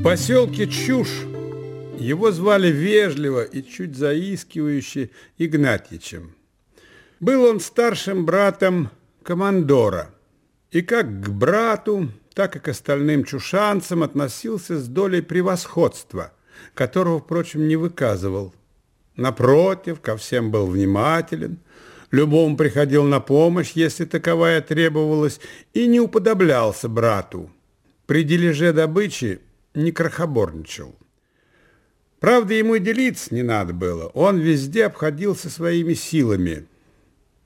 В поселке Чушь его звали вежливо и чуть заискивающе Игнатьичем. Был он старшим братом командора, и как к брату, так и к остальным чушанцам относился с долей превосходства, которого, впрочем, не выказывал. Напротив, ко всем был внимателен, любому приходил на помощь, если таковая требовалась, и не уподоблялся брату. При дележе добычи не крохоборничал. Правда, ему и делиться не надо было. Он везде обходился своими силами.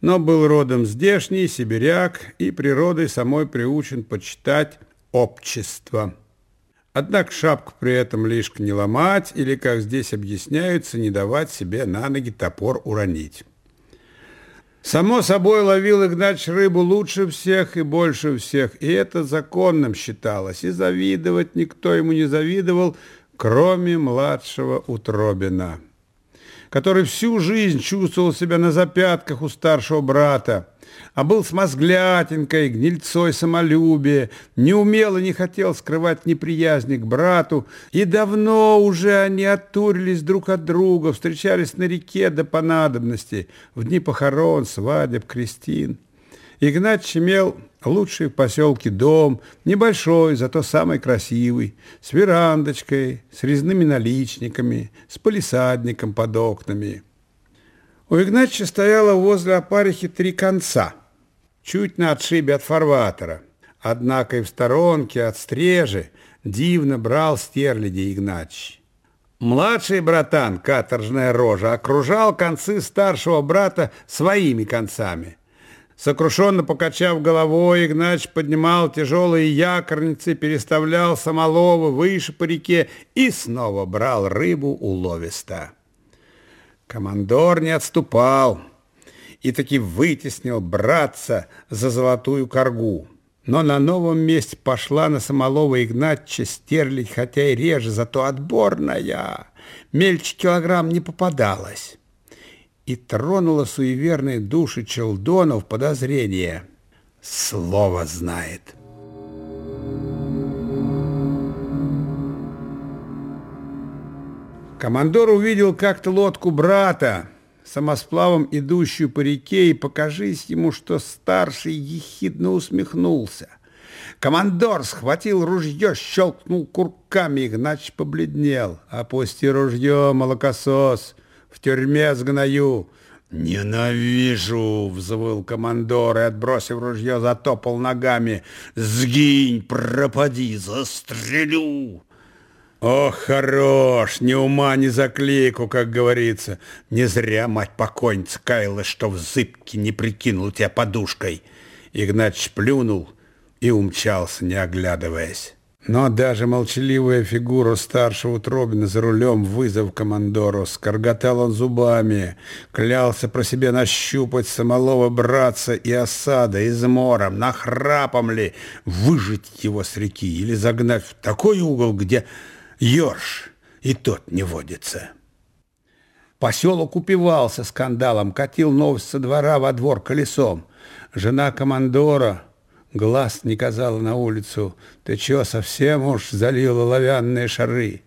Но был родом здешний, сибиряк, и природой самой приучен почитать общество. Однако шапку при этом лишь не ломать или, как здесь объясняются, не давать себе на ноги топор уронить. Само собой, ловил Игнач рыбу лучше всех и больше всех, и это законным считалось, и завидовать никто ему не завидовал, кроме младшего Утробина, который всю жизнь чувствовал себя на запятках у старшего брата, а был смазглятенькой, гнильцой самолюбия, не умел и не хотел скрывать неприязни к брату, и давно уже они оттурились друг от друга, встречались на реке до понадобности, в дни похорон, свадеб, крестин. Игнатьич имел лучший в поселке дом, небольшой, зато самый красивый, с верандочкой, с резными наличниками, с полисадником под окнами. У Игнатьича стояло возле опарихи три конца, чуть на отшибе от фарватера. Однако и в сторонке от стрежи дивно брал стерляди Игнатьич. Младший братан, каторжная рожа, окружал концы старшего брата своими концами. Сокрушенно покачав головой, Игнач поднимал тяжелые якорницы, переставлял самоловы выше по реке и снова брал рыбу уловисто. Командор не отступал и таки вытеснил братца за золотую коргу. Но на новом месте пошла на Самолова Игнатьевича стерлить, хотя и реже, зато отборная. Мельче килограмм не попадалась. И тронула суеверные души челдонов подозрение. Слово знает. Командор увидел как-то лодку брата, самосплавом идущую по реке, и покажись ему, что старший ехидно усмехнулся. Командор схватил ружье, щелкнул курками, Игнач побледнел. «Опусти ружье, молокосос, тюрьме сгною». «Ненавижу!» — взвыл командор и, отбросив ружье, затопал ногами. «Сгинь, пропади, застрелю!» Ох, хорош, ни ума, ни заклейку, как говорится. Не зря мать покойница каялась, что в зыбке не прикинул тебя подушкой. Игнат плюнул и умчался, не оглядываясь. Но даже молчаливая фигура старшего Тробина за рулем, вызов командору, скорготал он зубами, клялся про себя нащупать самолова братца и осада измором, нахрапом ли, выжить его с реки или загнать в такой угол, где Ёрш, и тот не водится. Поселок упивался скандалом, катил новость со двора во двор колесом. Жена командора глаз не казала на улицу. Ты чё, совсем уж залила лавянные шары?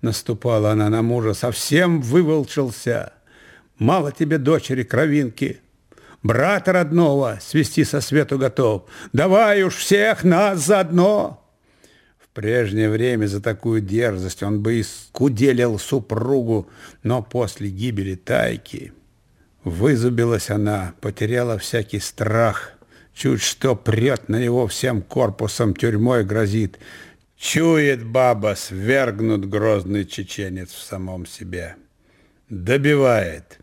Наступала она на мужа, совсем выволчился. Мало тебе дочери кровинки, брата родного свести со свету готов. Давай уж всех нас заодно прежнее время за такую дерзость он бы искуделил супругу, но после гибели Тайки вызубилась она, потеряла всякий страх, чуть что прет на него всем корпусом, тюрьмой грозит. Чует баба, свергнут грозный чеченец в самом себе. Добивает,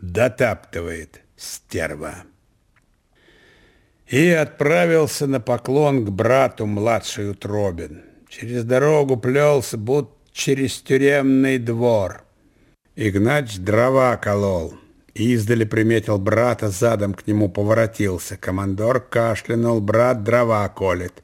дотаптывает стерва и отправился на поклон к брату младший Утробин. Через дорогу плелся, будто через тюремный двор. Игнач дрова колол. Издали приметил брата, задом к нему поворотился. Командор кашлянул, брат дрова колет.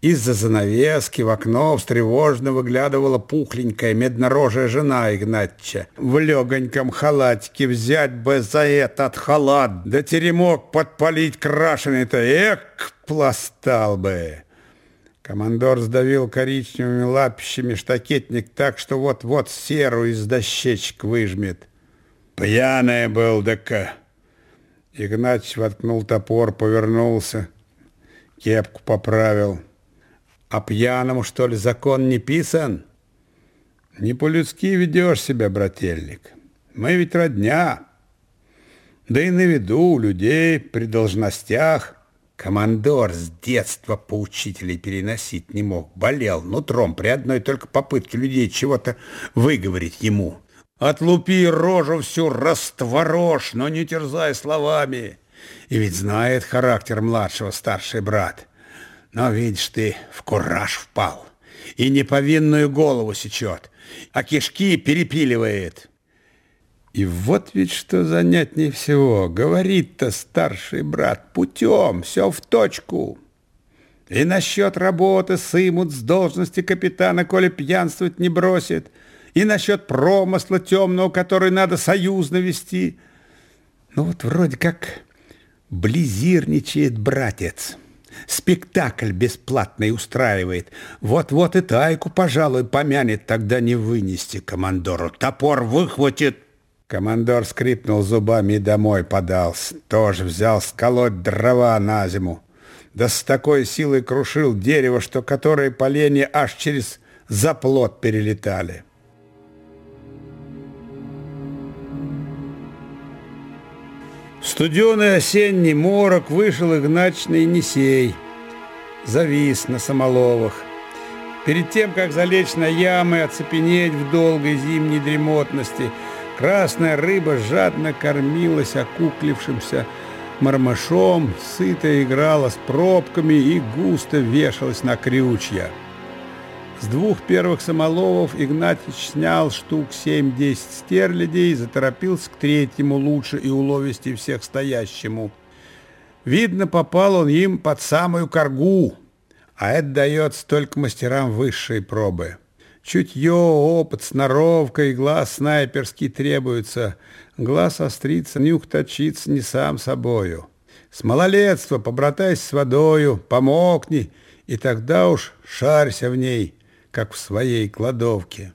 Из-за занавески в окно встревожно выглядывала пухленькая меднорожая жена Игнатьича. В легоньком халатике взять бы за этот халат, да теремок подпалить крашеный-то, эк, пластал бы. Командор сдавил коричневыми лапищами штакетник так, что вот-вот серу из дощечек выжмет. Пьяная был, да-ка. Игнатьич воткнул топор, повернулся, кепку поправил. А пьяному, что ли, закон не писан? Не по-людски ведешь себя, брательник. Мы ведь родня. Да и на виду у людей при должностях. Командор с детства поучителей переносить не мог. Болел нутром при одной только попытке людей чего-то выговорить ему. Отлупи рожу всю, растворошь, но не терзай словами. И ведь знает характер младшего старший брат. Но, видишь ты, в кураж впал. И неповинную голову сечет, а кишки перепиливает. И вот ведь что занятнее всего. Говорит-то старший брат путем, все в точку. И насчет работы сымут с должности капитана, коли пьянствовать не бросит. И насчет промысла темного, который надо союзно вести. Ну вот вроде как близирничает братец. Спектакль бесплатный устраивает. Вот-вот и тайку, пожалуй, помянет, тогда не вынести командору. Топор выхватит, Командор скрипнул зубами и домой подался. Тоже взял сколоть дрова на зиму. Да с такой силой крушил дерево, что которые поленья аж через заплот перелетали. Студеный осенний морок вышел Игнач на Енисей. Завис на Самоловах. Перед тем, как залечь на ямы, оцепенеть в долгой зимней дремотности – Красная рыба жадно кормилась окуклившимся мармашом, сыто играла с пробками и густо вешалась на крючья. С двух первых самоловов Игнатьич снял штук 7-10 стерлядей заторопился к третьему лучше и уловистей всех стоящему. Видно, попал он им под самую коргу, а это дается только мастерам высшей пробы. Чутье, опыт, сноровка и глаз снайперский требуются. Глаз острится, нюх точится не сам собою. С малолетства побратайся с водою, помокни, и тогда уж шарься в ней, как в своей кладовке.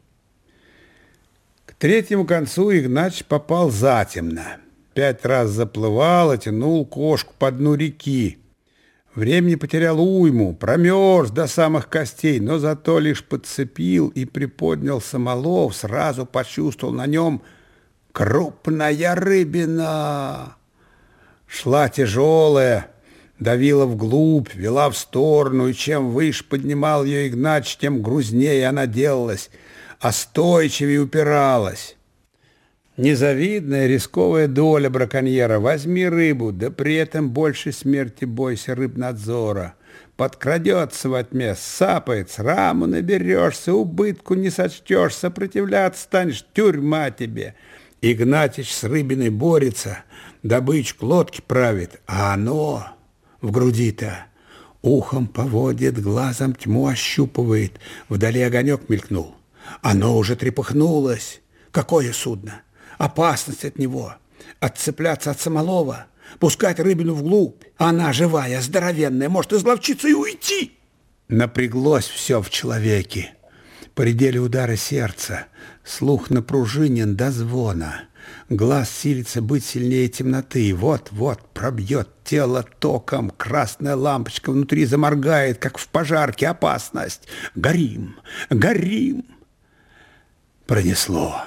К третьему концу Игнач попал затемно. Пять раз заплывал и тянул кошку по дну реки. Времени потерял уйму, промерз до самых костей, но зато лишь подцепил и приподнял самолов, сразу почувствовал на нем крупная рыбина. Шла тяжелая, давила вглубь, вела в сторону, и чем выше поднимал ее Игнач, тем грузнее она делалась, остойчивее упиралась. Незавидная рисковая доля браконьера. Возьми рыбу, да при этом больше смерти бойся рыбнадзора. Подкрадется в отмес, сапает, раму наберешься, убытку не сочтешь, сопротивляться станешь, тюрьма тебе. Игнатьич с рыбиной борется, добычку лодки правит, а оно в груди-то ухом поводит, глазом тьму ощупывает. Вдали огонек мелькнул. Оно уже трепыхнулось. Какое судно? опасность от него, отцепляться от самолова, пускать рыбину вглубь. Она живая, здоровенная, может изловчиться и уйти. Напряглось все в человеке. Поредели удары сердца, слух напружинен до звона. Глаз силится быть сильнее темноты. Вот-вот пробьет тело током. Красная лампочка внутри заморгает, как в пожарке. Опасность. Горим, горим. Пронесло.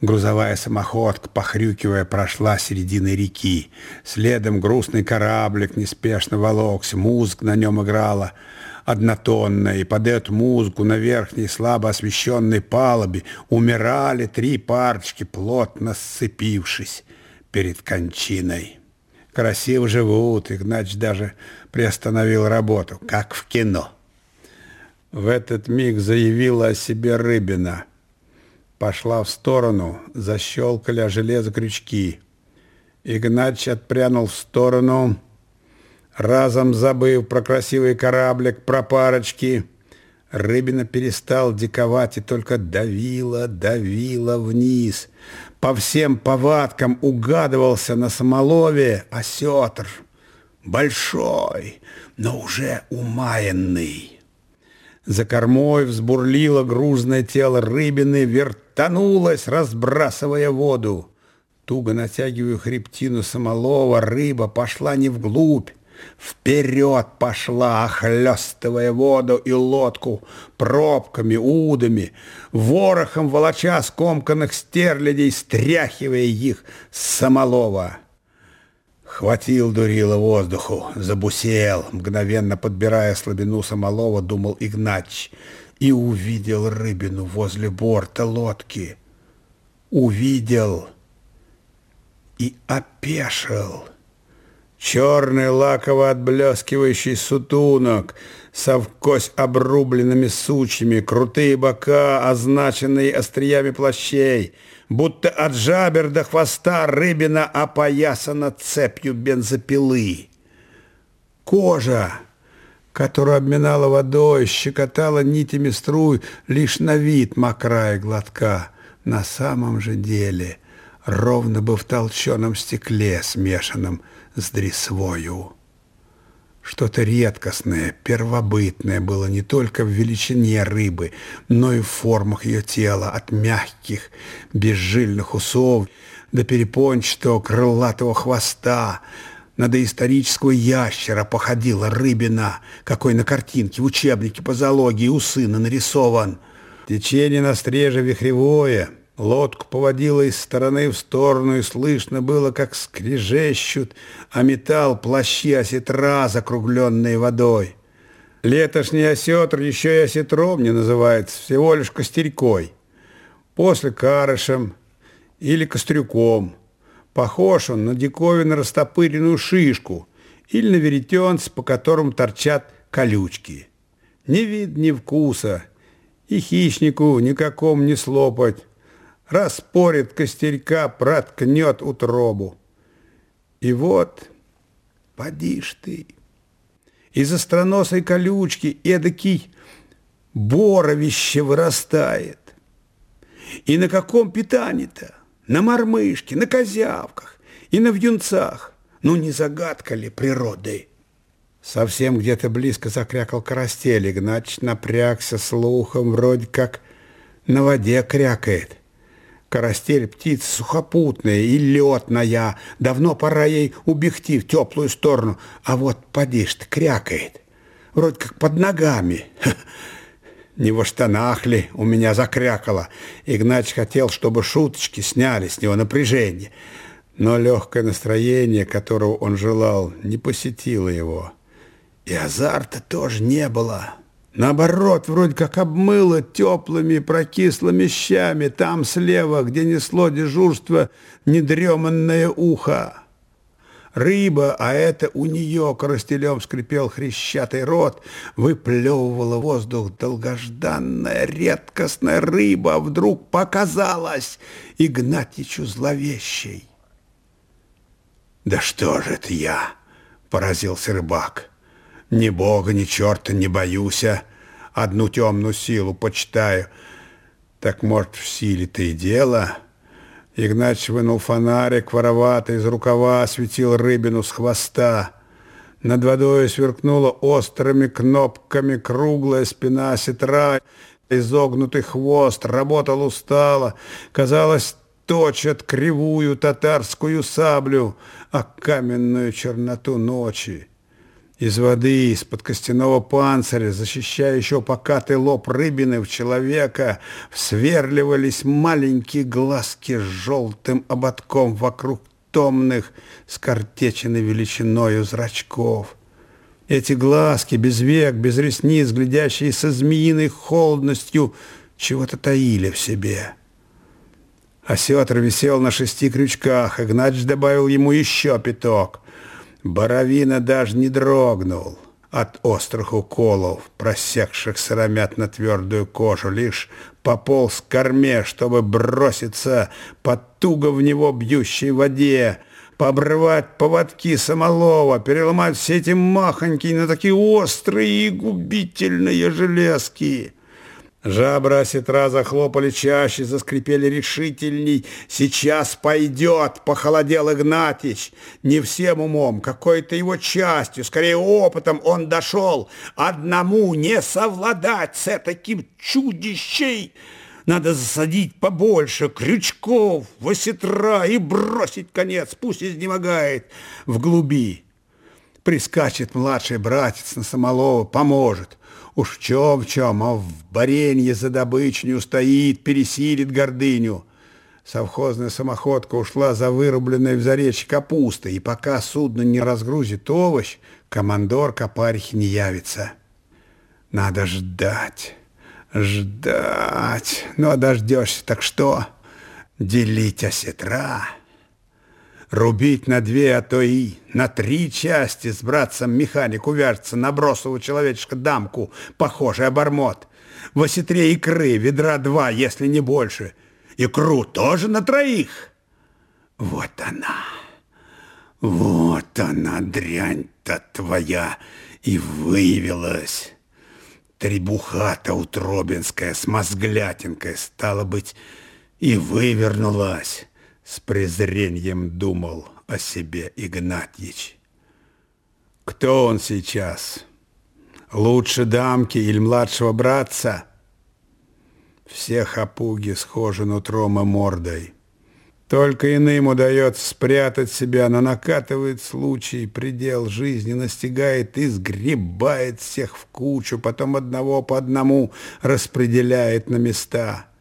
Грузовая самоходка, похрюкивая, прошла серединой реки. Следом грустный кораблик неспешно волокся, музыка на нем играла однотонная, и под эту музыку на верхней слабо освещенной палубе умирали три парочки, плотно сцепившись перед кончиной. Красиво живут, Игнач даже приостановил работу, как в кино. В этот миг заявила о себе Рыбина – пошла в сторону, защелкали о железо крючки. Игнач отпрянул в сторону, разом забыв про красивый кораблик, про парочки. Рыбина перестал диковать и только давила, давила вниз. По всем повадкам угадывался на самолове осетр. большой, но уже умаянный. За кормой взбурлило грузное тело рыбины, вертанулось, разбрасывая воду. Туго натягивая хребтину самолова, рыба пошла не вглубь, Вперед пошла, охлестывая воду и лодку пробками, удами, ворохом волоча скомканных стерлядей, стряхивая их с самолова. Хватил дурила воздуху, забусел, мгновенно подбирая слабину самолова, думал Игнач, и увидел рыбину возле борта лодки. Увидел и опешил. Черный лаково отблескивающий сутунок, совкось обрубленными сучьями, крутые бока, означенные остриями плащей, будто от жабер до хвоста рыбина опоясана цепью бензопилы. Кожа, которую обминала водой, щекотала нитями струй лишь на вид мокрая глотка. На самом же деле ровно бы в толченом стекле, смешанном с дресвою. Что-то редкостное, первобытное было не только в величине рыбы, но и в формах ее тела, от мягких, безжильных усов до перепончатого крылатого хвоста. На доисторического ящера походила рыбина, какой на картинке в учебнике по зоологии у сына нарисован. Течение на стреже вихревое — Лодку поводило из стороны в сторону, и слышно было, как скрежещут, а металл плащи осетра, закругленные водой. Летошний осетр еще и осетром не называется, всего лишь костерькой. После карышем или кострюком. Похож он на диковинно растопыренную шишку или на веретенце, по которым торчат колючки. Ни вид, ни вкуса, и хищнику никакому не слопать распорит костерька, проткнет утробу. И вот, поди ж ты, из остроносой колючки эдакий боровище вырастает. И на каком питании-то? На мормышке, на козявках и на вьюнцах. Ну, не загадка ли природы? Совсем где-то близко закрякал карастель. Игнач напрягся слухом, вроде как на воде крякает. Карастель птица сухопутная и летная. Давно пора ей убегти в теплую сторону. А вот поди ж крякает. Вроде как под ногами. Не во штанах ли у меня закрякало. Игнач хотел, чтобы шуточки сняли с него напряжение. Но легкое настроение, которого он желал, не посетило его. И азарта тоже не было. Наоборот, вроде как обмыло теплыми прокислыми щами там слева, где несло дежурство недреманное ухо. Рыба, а это у нее коростелем скрипел хрящатый рот, выплевывала воздух долгожданная, редкостная рыба, вдруг показалась Игнатьичу зловещей. «Да что же это я?» — поразился рыбак. Ни бога, ни черта не боюся, одну темную силу почитаю. Так, может, в силе-то и дело?» Игнач вынул фонарик воровато из рукава, осветил рыбину с хвоста. Над водой сверкнула острыми кнопками круглая спина сетра, изогнутый хвост, работал устало. Казалось, точат кривую татарскую саблю, а каменную черноту ночи. Из воды, из-под костяного панциря, защищающего покатый лоб рыбины в человека, всверливались маленькие глазки с желтым ободком вокруг томных, с картечиной величиною зрачков. Эти глазки, без век, без ресниц, глядящие со змеиной холодностью, чего-то таили в себе. Осетр висел на шести крючках, Игнач добавил ему еще пяток. Боровина даже не дрогнул от острых уколов, просекших сыромят на твердую кожу, лишь пополз к корме, чтобы броситься под туго в него бьющей воде, побрывать поводки самолова, переломать все эти махонькие на такие острые и губительные железки. Жабры осетра захлопали чаще, заскрипели решительней. Сейчас пойдет, похолодел Игнатьич. Не всем умом, какой-то его частью, скорее опытом он дошел. Одному не совладать с таким чудищей. Надо засадить побольше крючков в осетра и бросить конец, пусть изнемогает в глуби. Прискачет младший братец на Самолова, поможет. Уж в чем в чем, а в баренье за добычу не устоит, пересилит гордыню. Совхозная самоходка ушла за вырубленной в заречье капустой, и пока судно не разгрузит овощ, командор Копарихи не явится. Надо ждать, ждать. Ну, а дождешься, так что? Делить осетра рубить на две, а то и на три части с братцем-механик увяжется на бросовую человечка дамку, похожий обормот. В осетре икры ведра два, если не больше. Икру тоже на троих. Вот она, вот она, дрянь-то твоя, и выявилась. Требуха-то утробинская с мозглятинкой, стало быть, и вывернулась. С презрением думал о себе Игнатьич. Кто он сейчас? Лучше дамки или младшего братца? Всех опуги схожи нутром и мордой. Только иным удается спрятать себя, но накатывает случай, предел жизни настигает и сгребает всех в кучу, потом одного по одному распределяет на места –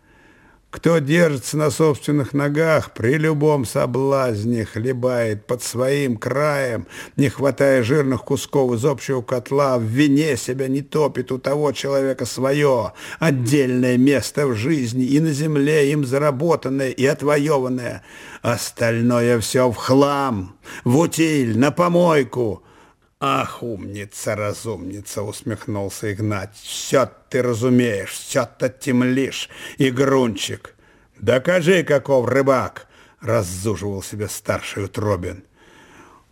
кто держится на собственных ногах, при любом соблазне хлебает под своим краем, не хватая жирных кусков из общего котла, в вине себя не топит у того человека свое, отдельное место в жизни и на земле им заработанное и отвоеванное. Остальное все в хлам, в утиль, на помойку – «Ах, умница, разумница!» — усмехнулся Игнат. «Все ты разумеешь, все-то темлишь, игрунчик!» «Докажи, каков рыбак!» — раззуживал себе старший утробин.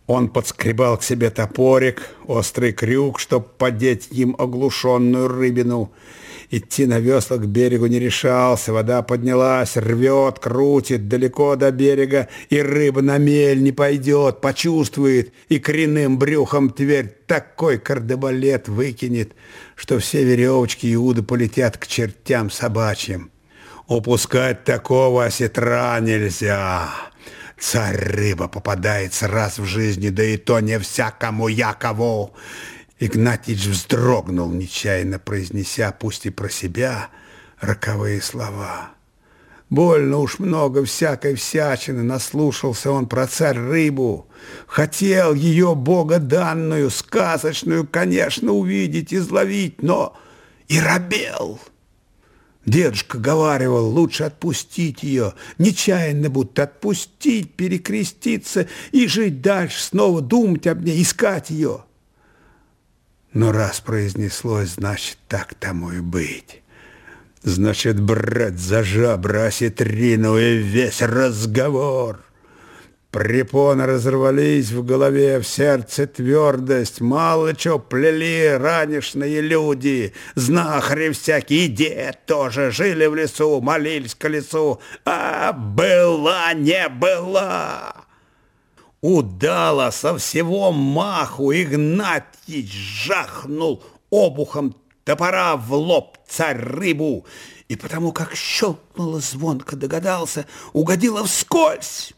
Он подскребал к себе топорик, острый крюк, чтоб подеть им оглушенную рыбину — Идти на веслах к берегу не решался, вода поднялась, рвет, крутит далеко до берега, и рыба на мель не пойдет, почувствует, и коренным брюхом Тверь такой кардебалет выкинет, что все веревочки Иуды полетят к чертям собачьим. Упускать такого осетра нельзя. Царь-рыба попадается раз в жизни, да и то не всякому якову. Игнатьич вздрогнул, нечаянно произнеся, пусть и про себя, роковые слова. Больно уж много всякой всячины наслушался он про царь-рыбу. Хотел ее богоданную, сказочную, конечно, увидеть, изловить, но и робел. Дедушка говаривал, лучше отпустить ее, нечаянно будто отпустить, перекреститься и жить дальше, снова думать об ней, искать ее. Но раз произнеслось, значит, так тому и быть. Значит, брать за осетрину и весь разговор. Препоны разорвались в голове, в сердце твердость. Мало чего плели ранешные люди, знахари всякие, дед тоже жили в лесу, молились к лесу. А была не была. Удало со всего маху Игнатьич жахнул обухом топора в лоб царь-рыбу, и потому как щелкнуло звонко, догадался, угодило вскользь.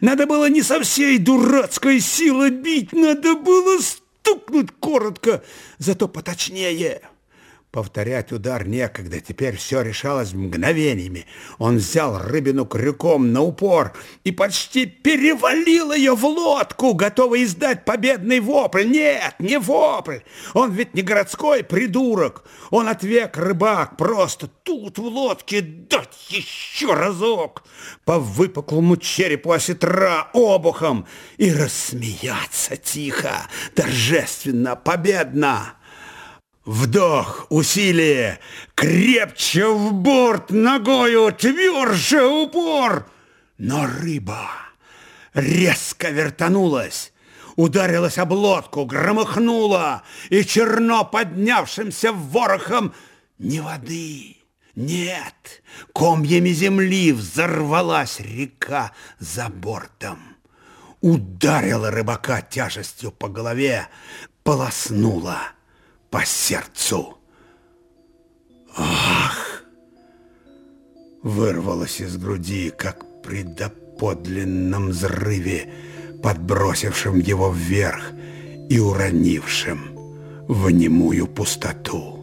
Надо было не со всей дурацкой силы бить, надо было стукнуть коротко, зато поточнее. Повторять удар некогда, теперь все решалось мгновениями. Он взял рыбину крюком на упор и почти перевалил ее в лодку, готовый издать победный вопль. Нет, не вопль, он ведь не городской придурок, он отвек рыбак, просто тут в лодке дать еще разок по выпуклому черепу осетра обухом и рассмеяться тихо, торжественно, победно. Вдох, усилие, крепче в борт, ногою тверже упор. Но рыба резко вертанулась, ударилась об лодку, громыхнула, и черно поднявшимся ворохом не воды, Нет, комьями земли взорвалась река за бортом. Ударила рыбака тяжестью по голове, полоснула по сердцу. Ах! Вырвалось из груди, как при доподлинном взрыве, подбросившем его вверх и уронившем в немую пустоту.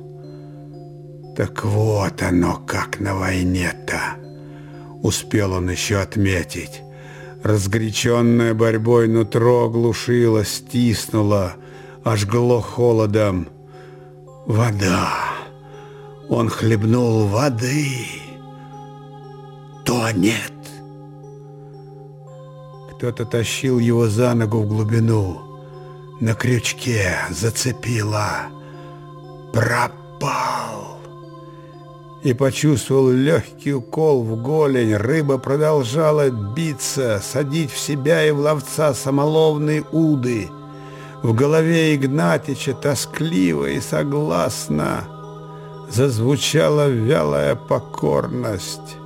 Так вот оно, как на войне-то. Успел он еще отметить. Разгоряченное борьбой нутро глушило, стиснуло, ожгло холодом. Вода. Он хлебнул воды. То нет. Кто-то тащил его за ногу в глубину. На крючке зацепило. Пропал. И почувствовал легкий укол в голень. Рыба продолжала биться, садить в себя и в ловца самоловные уды. В голове Игнатича тоскливо и согласно зазвучала вялая покорность.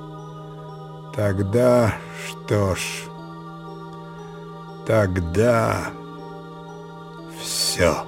Тогда что ж, тогда все.